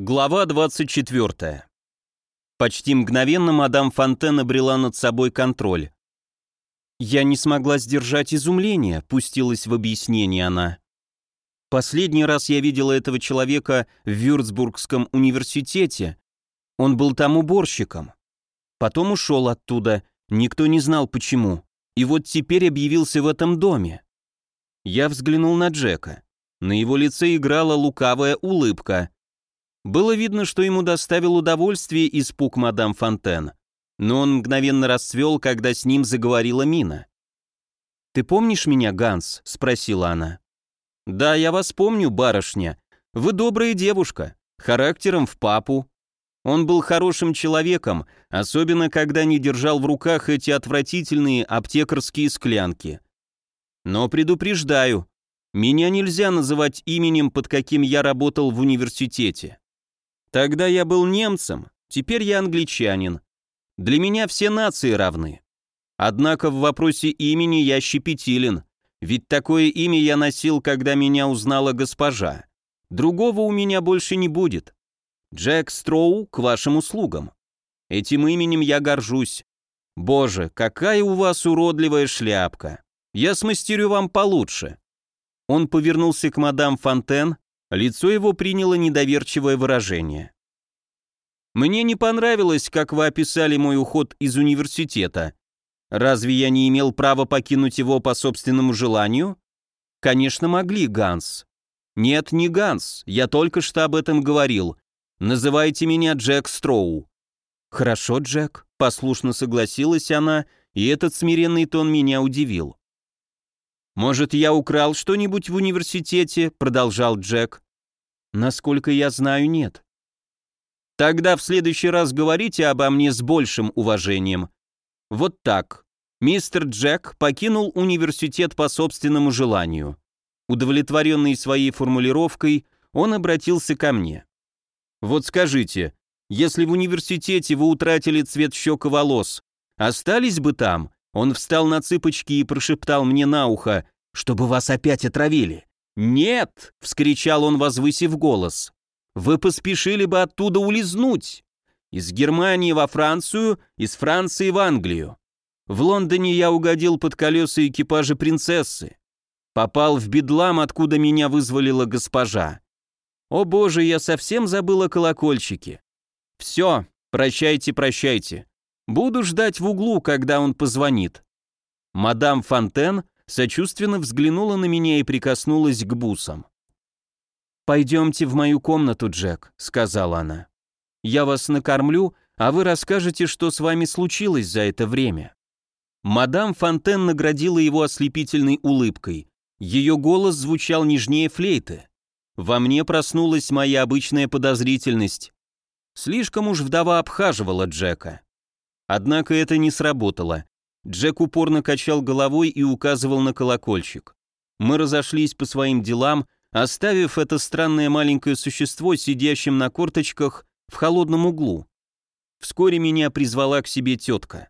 Глава 24. Почти мгновенно мадам Фонтен обрела над собой контроль. «Я не смогла сдержать изумление», — пустилась в объяснение она. «Последний раз я видела этого человека в Вюрцбургском университете. Он был там уборщиком. Потом ушел оттуда, никто не знал почему. И вот теперь объявился в этом доме». Я взглянул на Джека. На его лице играла лукавая улыбка. Было видно, что ему доставил удовольствие испуг мадам Фонтен, но он мгновенно расцвел, когда с ним заговорила Мина. «Ты помнишь меня, Ганс?» — спросила она. «Да, я вас помню, барышня. Вы добрая девушка, характером в папу. Он был хорошим человеком, особенно когда не держал в руках эти отвратительные аптекарские склянки. Но предупреждаю, меня нельзя называть именем, под каким я работал в университете. Тогда я был немцем, теперь я англичанин. Для меня все нации равны. Однако в вопросе имени я щепетилен, ведь такое имя я носил, когда меня узнала госпожа. Другого у меня больше не будет. Джек Строу к вашим услугам. Этим именем я горжусь. Боже, какая у вас уродливая шляпка. Я смастерю вам получше. Он повернулся к мадам Фонтен, Лицо его приняло недоверчивое выражение. «Мне не понравилось, как вы описали мой уход из университета. Разве я не имел права покинуть его по собственному желанию?» «Конечно, могли, Ганс». «Нет, не Ганс, я только что об этом говорил. Называйте меня Джек Строу». «Хорошо, Джек», — послушно согласилась она, и этот смиренный тон меня удивил. «Может, я украл что-нибудь в университете?» — продолжал Джек. «Насколько я знаю, нет». «Тогда в следующий раз говорите обо мне с большим уважением. Вот так. Мистер Джек покинул университет по собственному желанию. Удовлетворенный своей формулировкой, он обратился ко мне. Вот скажите, если в университете вы утратили цвет щек и волос, остались бы там, он встал на цыпочки и прошептал мне на ухо, чтобы вас опять отравили. «Нет!» — вскричал он, возвысив голос. «Вы поспешили бы оттуда улизнуть! Из Германии во Францию, из Франции в Англию. В Лондоне я угодил под колеса экипажа принцессы. Попал в бедлам, откуда меня вызволила госпожа. О боже, я совсем забыл о колокольчике. Все, прощайте, прощайте. Буду ждать в углу, когда он позвонит. Мадам Фонтен сочувственно взглянула на меня и прикоснулась к бусам. «Пойдемте в мою комнату, Джек», — сказала она. «Я вас накормлю, а вы расскажете, что с вами случилось за это время». Мадам Фонтен наградила его ослепительной улыбкой. Ее голос звучал нежнее флейты. Во мне проснулась моя обычная подозрительность. Слишком уж вдова обхаживала Джека. Однако это не сработало. Джек упорно качал головой и указывал на колокольчик. Мы разошлись по своим делам, оставив это странное маленькое существо сидящим на корточках в холодном углу. Вскоре меня призвала к себе тетка.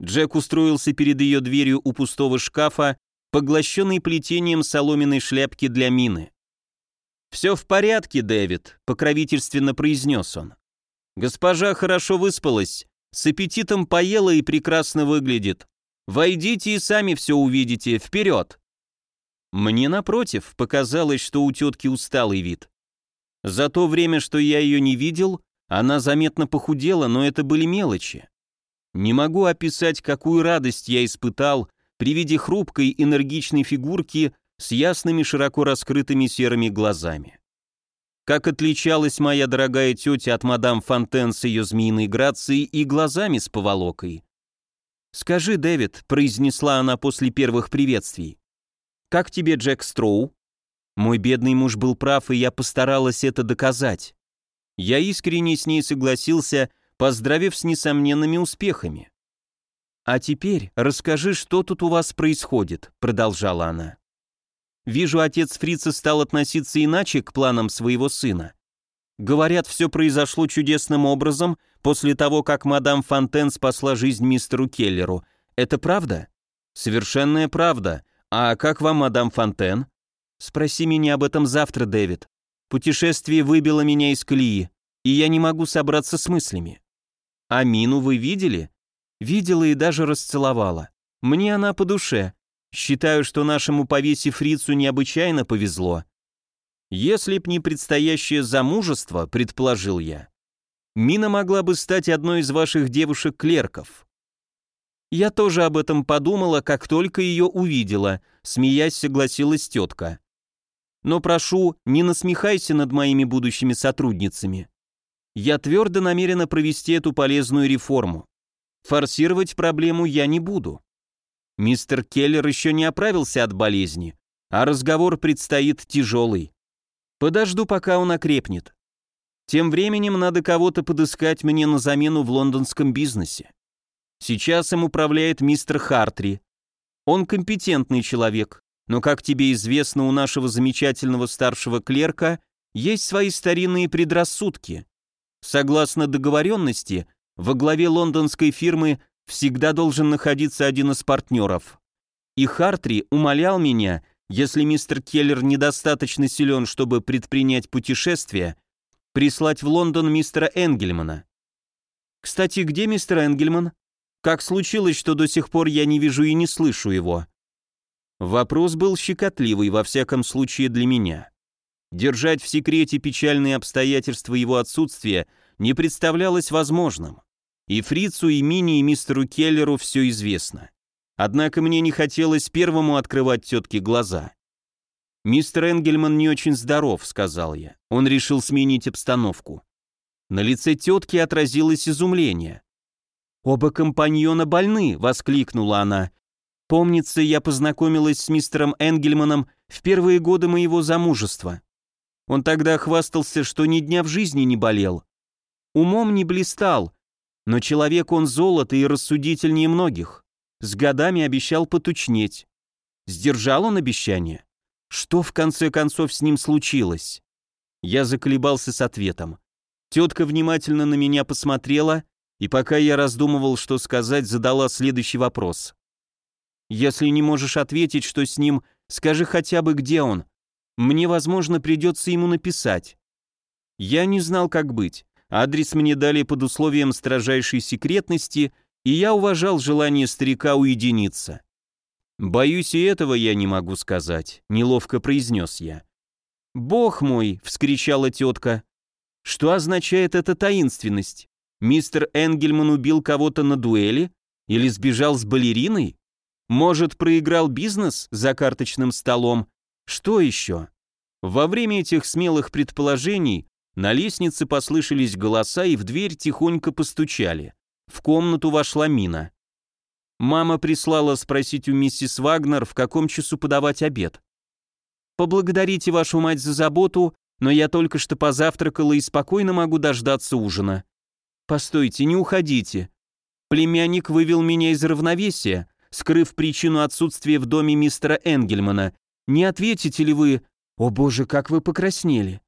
Джек устроился перед ее дверью у пустого шкафа, поглощенный плетением соломенной шляпки для мины. «Все в порядке, Дэвид», — покровительственно произнес он. «Госпожа хорошо выспалась, с аппетитом поела и прекрасно выглядит. Войдите и сами все увидите. Вперед!» Мне, напротив, показалось, что у тетки усталый вид. За то время, что я ее не видел, она заметно похудела, но это были мелочи. Не могу описать, какую радость я испытал при виде хрупкой, энергичной фигурки с ясными, широко раскрытыми серыми глазами. Как отличалась моя дорогая тетя от мадам Фонтен с ее змеиной грацией и глазами с поволокой. «Скажи, Дэвид», — произнесла она после первых приветствий, «как тебе Джек Строу?» Мой бедный муж был прав, и я постаралась это доказать. Я искренне с ней согласился, поздравив с несомненными успехами. «А теперь расскажи, что тут у вас происходит», — продолжала она. Вижу, отец Фрица стал относиться иначе к планам своего сына. Говорят, все произошло чудесным образом после того, как мадам Фонтен спасла жизнь мистеру Келлеру. Это правда? Совершенная правда. А как вам, мадам Фонтен? Спроси меня об этом завтра, Дэвид. Путешествие выбило меня из колеи. и я не могу собраться с мыслями. А Мину вы видели? Видела и даже расцеловала. Мне она по душе. Считаю, что нашему повесе фрицу необычайно повезло. Если б не предстоящее замужество, предположил я, Мина могла бы стать одной из ваших девушек-клерков. Я тоже об этом подумала, как только ее увидела, смеясь согласилась тетка. Но прошу, не насмехайся над моими будущими сотрудницами. Я твердо намерена провести эту полезную реформу. Форсировать проблему я не буду. Мистер Келлер еще не оправился от болезни, а разговор предстоит тяжелый. Подожду, пока он окрепнет. Тем временем надо кого-то подыскать мне на замену в лондонском бизнесе. Сейчас им управляет мистер Хартри. Он компетентный человек, но, как тебе известно, у нашего замечательного старшего клерка есть свои старинные предрассудки. Согласно договоренности, во главе лондонской фирмы всегда должен находиться один из партнеров. И Хартри умолял меня, если мистер Келлер недостаточно силен, чтобы предпринять путешествие, прислать в Лондон мистера Энгельмана. Кстати, где мистер Энгельман? Как случилось, что до сих пор я не вижу и не слышу его? Вопрос был щекотливый, во всяком случае для меня. Держать в секрете печальные обстоятельства его отсутствия не представлялось возможным. И Фрицу, и Мини, и мистеру Келлеру все известно. Однако мне не хотелось первому открывать тетке глаза. «Мистер Энгельман не очень здоров», — сказал я. Он решил сменить обстановку. На лице тетки отразилось изумление. «Оба компаньона больны!» — воскликнула она. «Помнится, я познакомилась с мистером Энгельманом в первые годы моего замужества. Он тогда хвастался, что ни дня в жизни не болел. Умом не блистал, но человек он золото и рассудительнее многих. С годами обещал потучнеть. Сдержал он обещание? Что в конце концов с ним случилось? Я заколебался с ответом. Тетка внимательно на меня посмотрела, и пока я раздумывал, что сказать, задала следующий вопрос. «Если не можешь ответить, что с ним, скажи хотя бы, где он. Мне, возможно, придется ему написать». Я не знал, как быть. Адрес мне дали под условием строжайшей секретности, и я уважал желание старика уединиться. «Боюсь, и этого я не могу сказать», — неловко произнес я. «Бог мой!» — вскричала тетка. «Что означает эта таинственность? Мистер Энгельман убил кого-то на дуэли? Или сбежал с балериной? Может, проиграл бизнес за карточным столом? Что еще?» Во время этих смелых предположений на лестнице послышались голоса и в дверь тихонько постучали. В комнату вошла Мина. Мама прислала спросить у миссис Вагнер, в каком часу подавать обед. «Поблагодарите вашу мать за заботу, но я только что позавтракала и спокойно могу дождаться ужина. Постойте, не уходите. Племянник вывел меня из равновесия, скрыв причину отсутствия в доме мистера Энгельмана. Не ответите ли вы? О боже, как вы покраснели.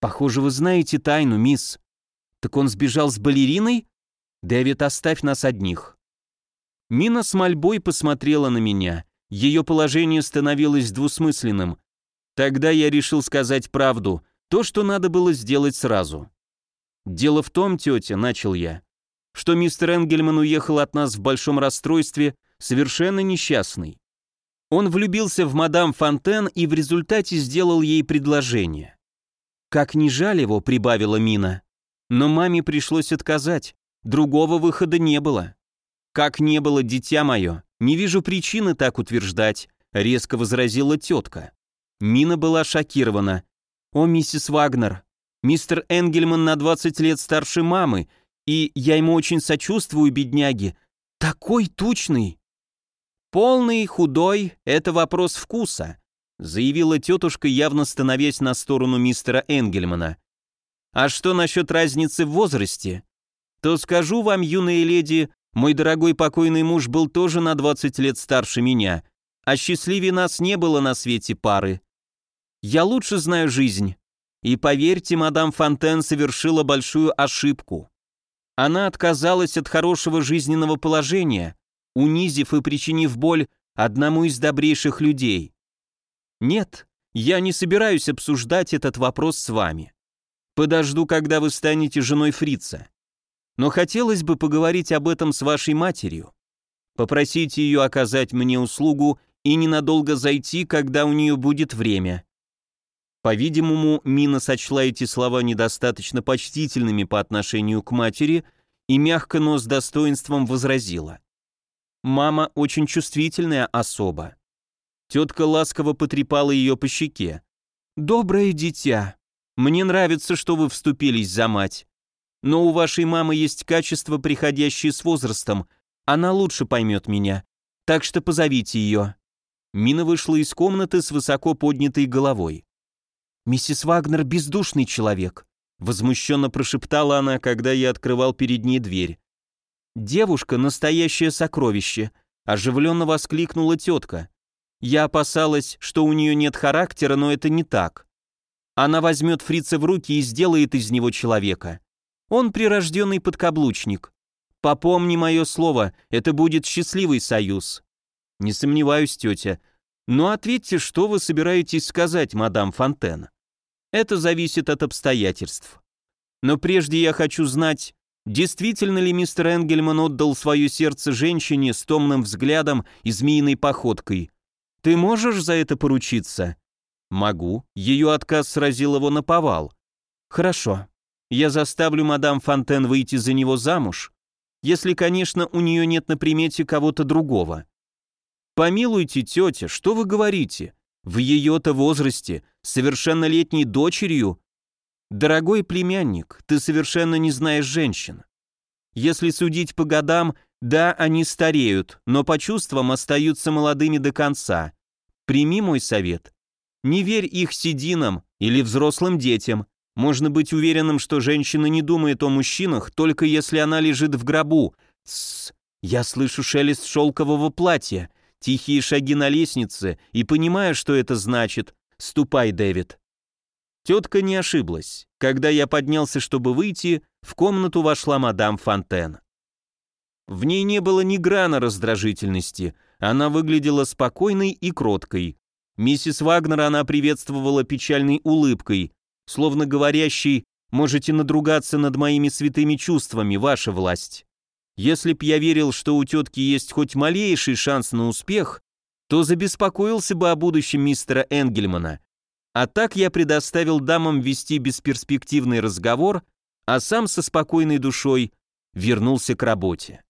Похоже, вы знаете тайну, мисс. Так он сбежал с балериной? Дэвид, оставь нас одних. Мина с мольбой посмотрела на меня. Ее положение становилось двусмысленным. Тогда я решил сказать правду, то, что надо было сделать сразу. «Дело в том, тетя», — начал я, что мистер Энгельман уехал от нас в большом расстройстве, совершенно несчастный. Он влюбился в мадам Фонтен и в результате сделал ей предложение. «Как не жаль его», — прибавила Мина. «Но маме пришлось отказать. Другого выхода не было». «Как не было, дитя мое? Не вижу причины так утверждать», — резко возразила тетка. Мина была шокирована. «О, миссис Вагнер, мистер Энгельман на 20 лет старше мамы, и я ему очень сочувствую, бедняги. Такой тучный!» «Полный, худой — это вопрос вкуса», заявила тетушка, явно становясь на сторону мистера Энгельмана. «А что насчет разницы в возрасте? То скажу вам, юная леди, мой дорогой покойный муж был тоже на 20 лет старше меня, а счастливее нас не было на свете пары. Я лучше знаю жизнь. И поверьте, мадам Фонтен совершила большую ошибку. Она отказалась от хорошего жизненного положения, унизив и причинив боль одному из добрейших людей. Нет, я не собираюсь обсуждать этот вопрос с вами. Подожду, когда вы станете женой фрица. Но хотелось бы поговорить об этом с вашей матерью. Попросите ее оказать мне услугу и ненадолго зайти, когда у нее будет время. По-видимому, Мина сочла эти слова недостаточно почтительными по отношению к матери и мягко, но с достоинством возразила. «Мама очень чувствительная особа». Тетка ласково потрепала ее по щеке. «Доброе дитя, мне нравится, что вы вступились за мать. Но у вашей мамы есть качества, приходящие с возрастом. Она лучше поймет меня. Так что позовите ее». Мина вышла из комнаты с высоко поднятой головой. «Миссис Вагнер бездушный человек», — возмущенно прошептала она, когда я открывал перед ней дверь. «Девушка — настоящее сокровище», — оживленно воскликнула тетка. «Я опасалась, что у нее нет характера, но это не так. Она возьмет фрица в руки и сделает из него человека. Он прирожденный подкаблучник. Попомни мое слово, это будет счастливый союз». «Не сомневаюсь, тетя. Но ответьте, что вы собираетесь сказать, мадам Фонтен?» Это зависит от обстоятельств. Но прежде я хочу знать, действительно ли мистер Энгельман отдал свое сердце женщине с томным взглядом и змеиной походкой. Ты можешь за это поручиться? Могу. Ее отказ сразил его на повал. Хорошо. Я заставлю мадам Фонтен выйти за него замуж, если, конечно, у нее нет на примете кого-то другого. Помилуйте, тетя, что вы говорите? В ее-то возрасте, совершеннолетней дочерью? Дорогой племянник, ты совершенно не знаешь женщин. Если судить по годам, да, они стареют, но по чувствам остаются молодыми до конца. Прими мой совет. Не верь их сединам или взрослым детям. Можно быть уверенным, что женщина не думает о мужчинах, только если она лежит в гробу. Тссс, я слышу шелест шелкового платья тихие шаги на лестнице и понимая, что это значит, «Ступай, Дэвид». Тетка не ошиблась. Когда я поднялся, чтобы выйти, в комнату вошла мадам Фонтен. В ней не было ни грана раздражительности, она выглядела спокойной и кроткой. Миссис Вагнер она приветствовала печальной улыбкой, словно говорящей «Можете надругаться над моими святыми чувствами, ваша власть». Если б я верил, что у тетки есть хоть малейший шанс на успех, то забеспокоился бы о будущем мистера Энгельмана. А так я предоставил дамам вести бесперспективный разговор, а сам со спокойной душой вернулся к работе.